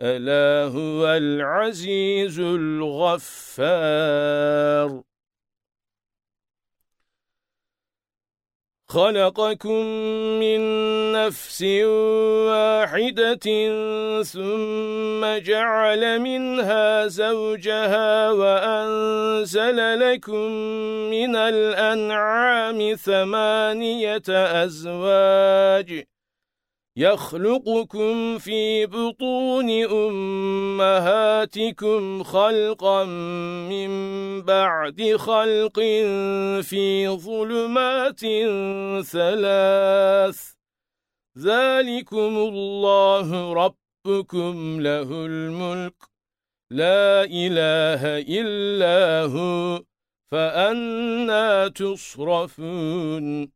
ألا هو العزيز الغفار. خلقكم من نفس واحدة ثم جعل منها زوجها وأنزل لكم من الأنعام ثمانية أزواج. يخلقكم في بطون أمهاتكم خلقا من بعد خلق في ظلمات ثلاث. ذلكم الله ربكم له الملك. لا إله إلا هو فأنا تصرفون.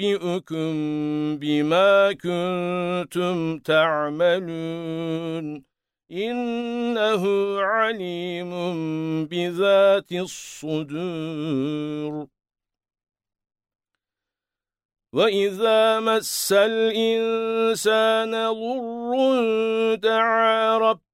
أُنَبِّئُكُم بِمَا كُنتُمْ تَعْمَلُونَ. إِنَّهُ عَلِيمٌ بِذَاتِ الصُّدُورِ. وَإِذَا مَسَّ الْإِنسَانَ ضُرٌّ دَعَا رَبَّهُ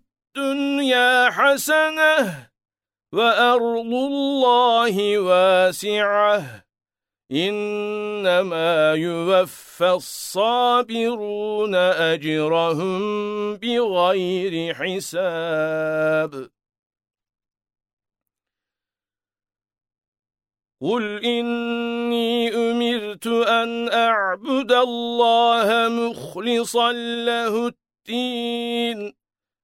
الدنيا حسنة وأرض الله واسعة. إنما يوفى الصابرون أجرهم بغير حساب. قل إني أمرت أن أعبد الله مخلصا له الدين.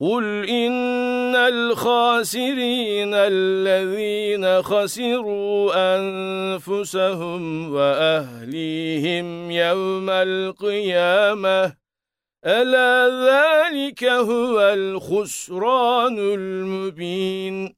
قل إن الخاسرين الذين خسروا أنفسهم وأهليهم يوم القيامة ألا ذلك هو الخسران المبين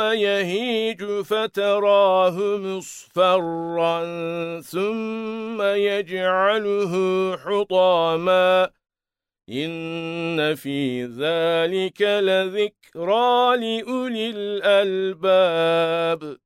يَهِيجُ فَتَرَاهُ مُصْفَرًّا ثُمَّ يَجْعَلُهُ حُطَامًا. إِنَّ فِي ذَلِكَ لَذِكْرَى لِأُولِي الْأَلْبَابِ.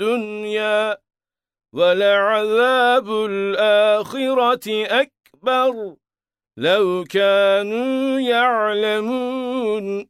الدُّنْيَا وَلَعَذَابُ الْآخِرَةِ أَكْبَرُ. لَوْ كَانُوا يَعْلَمُونَ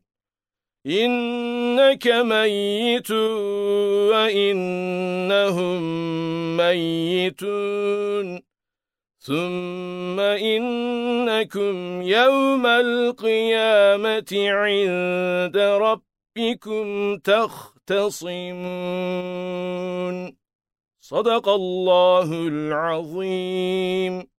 إِنَّكَ مَيِّتٌ وَإِنَّهُمْ مَيِّتُونَ. ثُمَّ إِنَّكُمْ يَوْمَ الْقِيَامَةِ عِندَ رَبِّكُمْ تَخْتَصِمُونَ. صدق الله العظيم.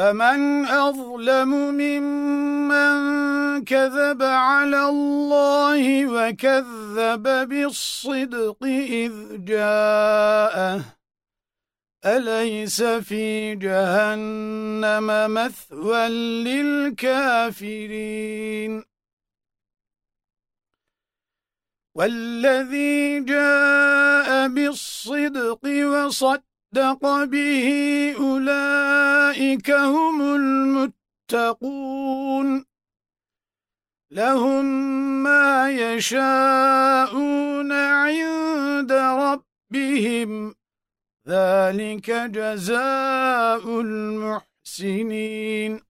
فمن أظلم ممن كذب على الله وكذب بالصدق إذ جاءه. أليس في جهنم مثوى للكافرين؟ والذي جاء بالصدق وصدق صدق به أولئك هم المتقون. لهم ما يشاءون عند ربهم. ذلك جزاء المحسنين.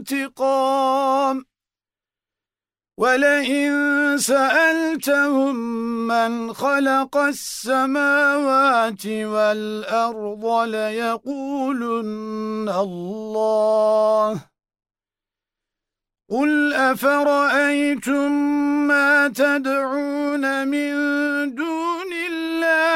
انتقام. ولئن سألتهم من خلق السماوات والأرض ليقولن الله. قل أفرأيتم ما تدعون من دون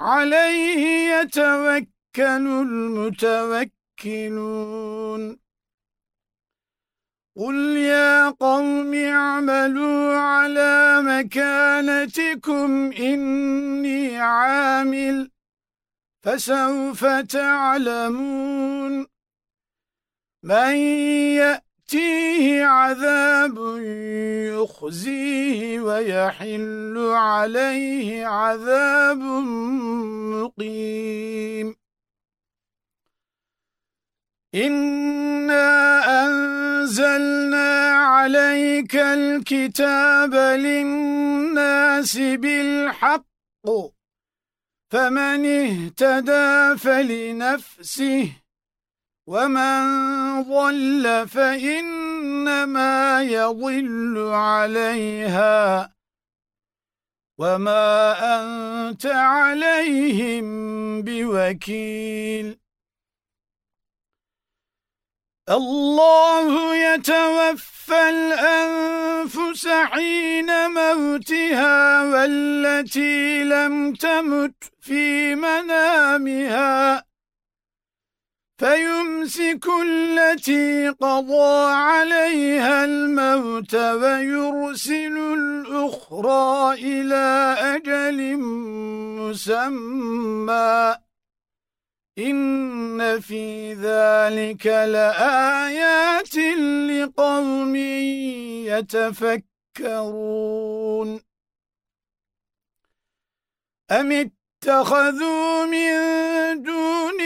عليه يتوكل المتوكلون. قل يا قوم اعملوا على مكانتكم إني عامل فسوف تعلمون. من يأتيه عذاب يخزيه ويحل عليه عذاب مقيم. إِنَّا أَنزَلْنَا عَلَيْكَ الْكِتَابَ لِلنَّاسِ بِالْحَقِّ فَمَنِ اهْتَدَى فَلِنَفْسِهِ وَمَنْ ضَلَّ فَإِنَّمَا يَضِلُّ عَلَيْهَا وَمَا أَنْتَ عَلَيْهِمْ بِوَكِيلٍ الله يتوفى الأنفس حين موتها والتي لم تمت في منامها فيمسك التي قضى عليها الموت ويرسل الأخرى إلى أجل مسمى. إِنَّ فِي ذَلِكَ لَآيَاتٍ لِقَوْمٍ يَتَفَكَّرُونَ. أَمِ اتَّخَذُوا مِن دُونِ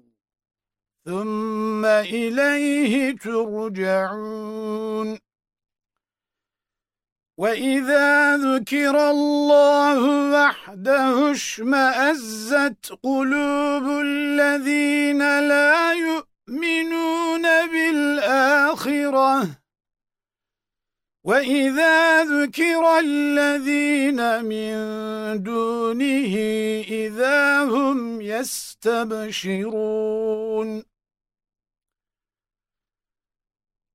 ثُمَّ إِلَيْهِ تُرْجَعُونَ. وَإِذَا ذُكِرَ اللَّهُ وَحْدَهُ اشْمَأَزَّتْ قُلُوبُ الَّذِينَ لَا يؤمنون بالآخرة. وإذا ذكر الذين من دونه إذا هم يستبشرون.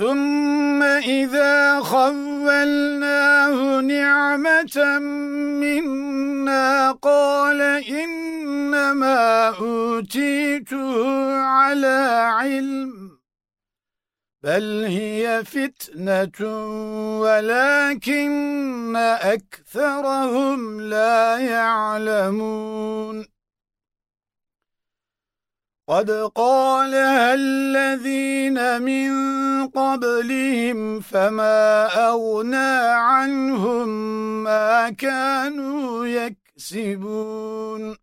ثُمَّ إِذَا خَوَّلْنَاهُ نِعْمَةً مِنَّا قَالَ إِنَّمَا أُوتِيتُهُ عَلَى عِلْمٍ بل هي فتنة ولكن أكثرهم لا يعلمون قد قالها الذين من قبلهم فما أغنى عنهم ما كانوا يكسبون.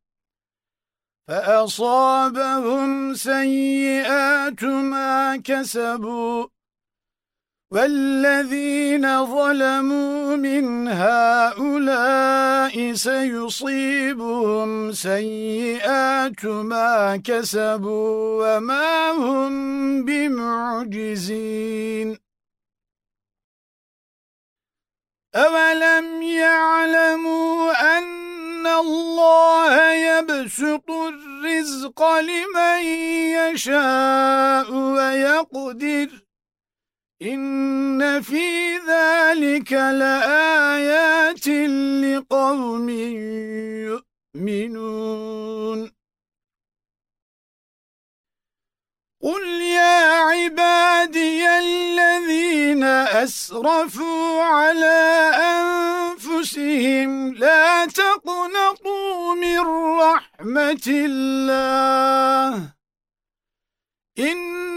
فأصابهم سيئات ما كسبوا. وَالَّذِينَ ظَلَمُوا مِنْ هَؤُلَاءِ سَيُصِيبُهُمْ سَيِّئَاتُ مَا كَسَبُوا وَمَا هُمْ بِمُعْجِزِينَ. أَوَلَمْ يَعْلَمُوا أَنَّ اللَّهَ يَبْسُطُ الرِّزْقَ لِمَن يَشَاءُ وَيَقْدِرُ إِنَّ فِي ذَلِكَ لَآيَاتٍ لِقَوْمٍ يُؤْمِنُونَ. قُلْ يَا عِبَادِيَ الَّذِينَ أَسْرَفُوا عَلَى أَنفُسِهِمْ لَا تَقْنَطُوا مِنْ رَحْمَةِ اللَّهِ. إِنَّ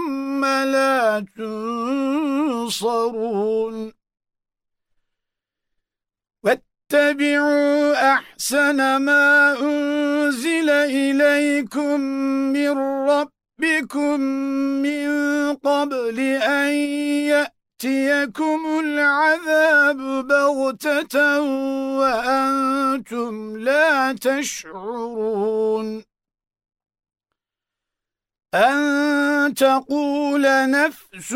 لَا تُنصَرُونَ. وَاتَّبِعُوا أَحْسَنَ مَا أُنزِلَ إِلَيْكُمْ مِنْ رَبِّكُمْ مِنْ قَبْلِ أَنْ يَأْتِيَكُمُ الْعَذَابُ بَغْتَةً وَأَنْتُمْ لَا تَشْعُرُونَ. أَن تَقُولَ نَفْسٌ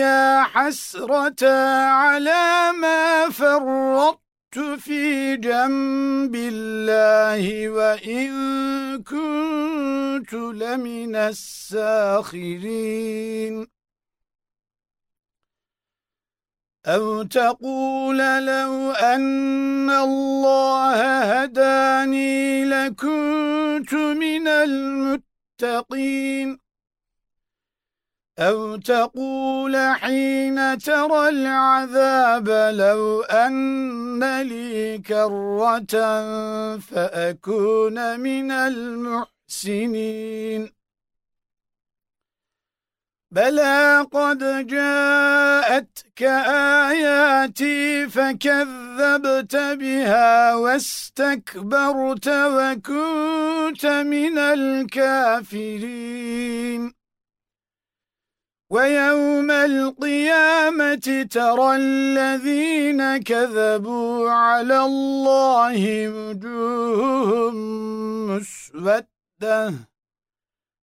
يَا حَسْرَةَ عَلَى مَا فَرَّطتُ فِي جَنبِ اللَّهِ وَإِن كُنتُ لَمِنَ السَّاخِرِينَ. أَوْ تَقُولَ لَوْ أَنَّ اللَّهَ هَدَانِي لَكُنتُ مِنَ الْمُتَّقِينَ. المتقين أو تقول حين ترى العذاب لو أن لي كرة فأكون من المحسنين بلى قد جاءتك آياتي فكذبت بها واستكبرت وكنت من الكافرين. وَيَوْمَ الْقِيَامَةِ تَرَى الَّذِينَ كَذَبُوا عَلَى اللَّهِ وُجُوهُهُمْ مُسْوَدَّةٌ.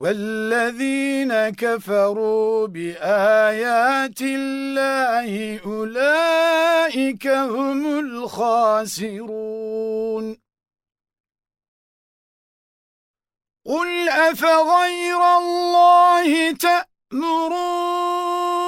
وَالَّذِينَ كَفَرُوا بِآيَاتِ اللَّهِ أُولَئِكَ هُمُ الْخَاسِرُونَ. قُلْ أَفَغَيْرَ اللَّهِ تَأْمُرُونِّي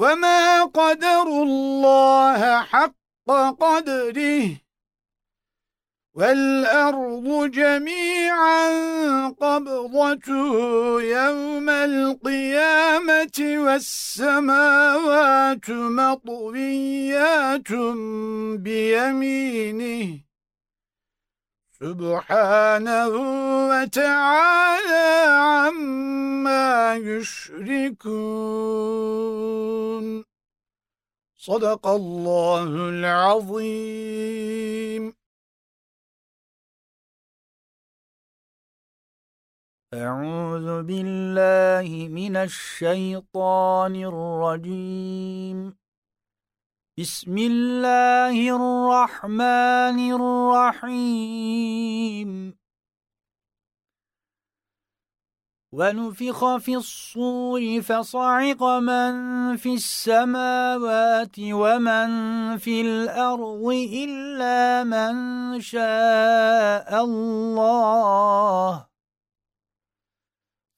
وما قدر الله حق قدره والأرض جميعا قبضته يوم القيامة والسماوات مطويات بيمينه سبحانه وتعالى عما يشركون. صدق الله العظيم. أعوذ بالله من الشيطان الرجيم. بسم الله الرحمن الرحيم. ونفخ في الصور فصعق من في السماوات ومن في الأرض إلا من شاء الله.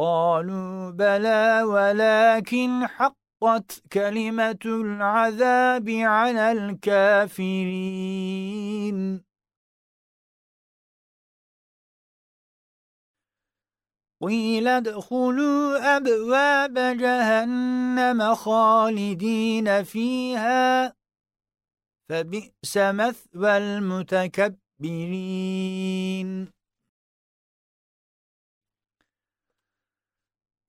قالوا بلى ولكن حقت كلمة العذاب على الكافرين. قيل ادخلوا أبواب جهنم خالدين فيها فبئس مثوى المتكبرين.